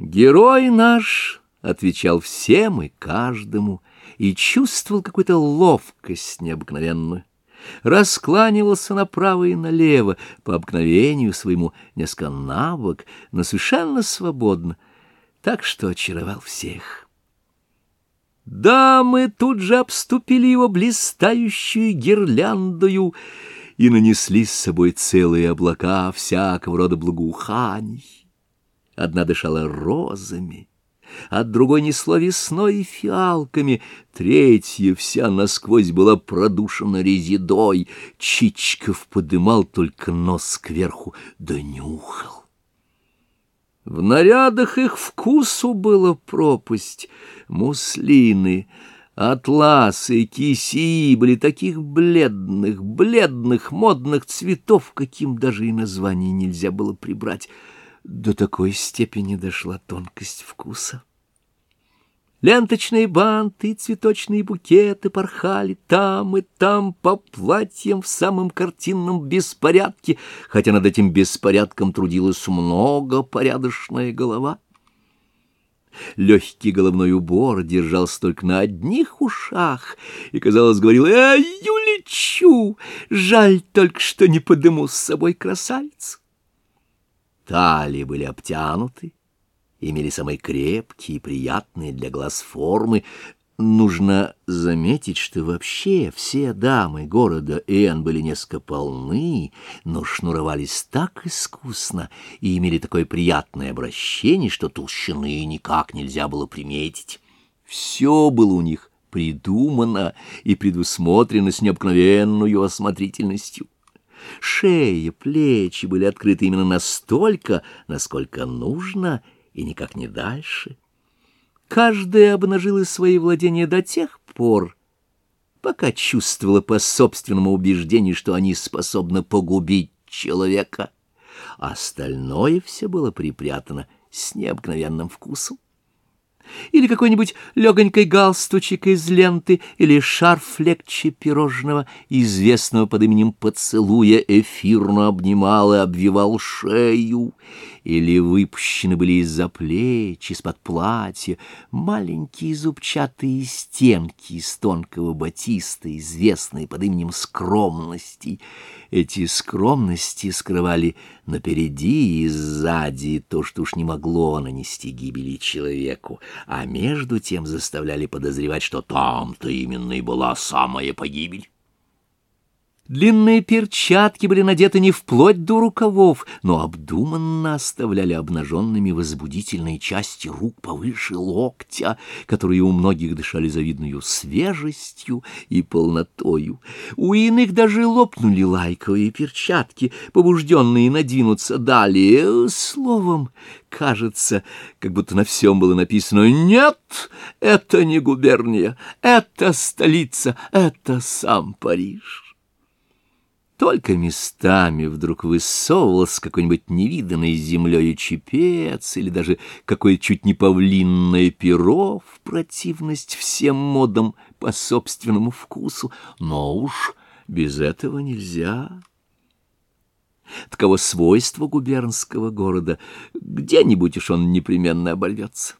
Герой наш отвечал всем и каждому и чувствовал какую-то ловкость необыкновенную. Раскланивался направо и налево, по обыкновению своему, несколько навык, но совершенно свободно, так что очаровал всех. Дамы тут же обступили его блистающую гирляндою и нанесли с собой целые облака всякого рода благоуханий. Одна дышала розами, от другой несло весной и фиалками, третья вся насквозь была продушена резидой, Чичков подымал только нос кверху, да нюхал. В нарядах их вкусу была пропасть, муслины, атласы кисии были таких бледных, бледных, модных цветов, каким даже и название нельзя было прибрать — до такой степени дошла тонкость вкуса. Ленточные банты и цветочные букеты порхали там и там по платьям в самом картинном беспорядке, хотя над этим беспорядком трудилась много порядочная голова. Легкий головной убор держался только на одних ушах и, казалось, говорил «Эй, улечу! Жаль только, что не подыму с собой красавицу!» Талии были обтянуты, имели самые крепкие и приятные для глаз формы. Нужно заметить, что вообще все дамы города Эн были несколько полны, но шнуровались так искусно и имели такое приятное обращение, что толщины никак нельзя было приметить. Все было у них придумано и предусмотрено с необыкновенной осмотрительностью. Шея, плечи были открыты именно настолько, насколько нужно, и никак не дальше. Каждая обнажила свои владения до тех пор, пока чувствовала по собственному убеждению, что они способны погубить человека. Остальное все было припрятано с необыкновенным вкусом или какой-нибудь легонькой галстучек из ленты, или шарф легче пирожного, известного под именем поцелуя, эфирно обнимал и обвивал шею, или выпущены были из-за плеч, из-под платья, маленькие зубчатые стенки из тонкого батиста, известные под именем скромности. Эти скромности скрывали напереди и сзади то, что уж не могло нанести гибели человеку, а между тем заставляли подозревать, что там-то именно и была самая погибель. Длинные перчатки были надеты не вплоть до рукавов, но обдуманно оставляли обнаженными возбудительные части рук повыше локтя, которые у многих дышали завидную свежестью и полнотою. У иных даже лопнули лайковые перчатки, побужденные надвинуться далее. Словом, кажется, как будто на всем было написано «Нет, это не губерния, это столица, это сам Париж». Только местами вдруг высовывался какой-нибудь невиданный землею чепец или даже какое чуть не павлинное перо в противность всем модам по собственному вкусу. Но уж без этого нельзя. Таково свойство губернского города. Где-нибудь уж он непременно оборвется.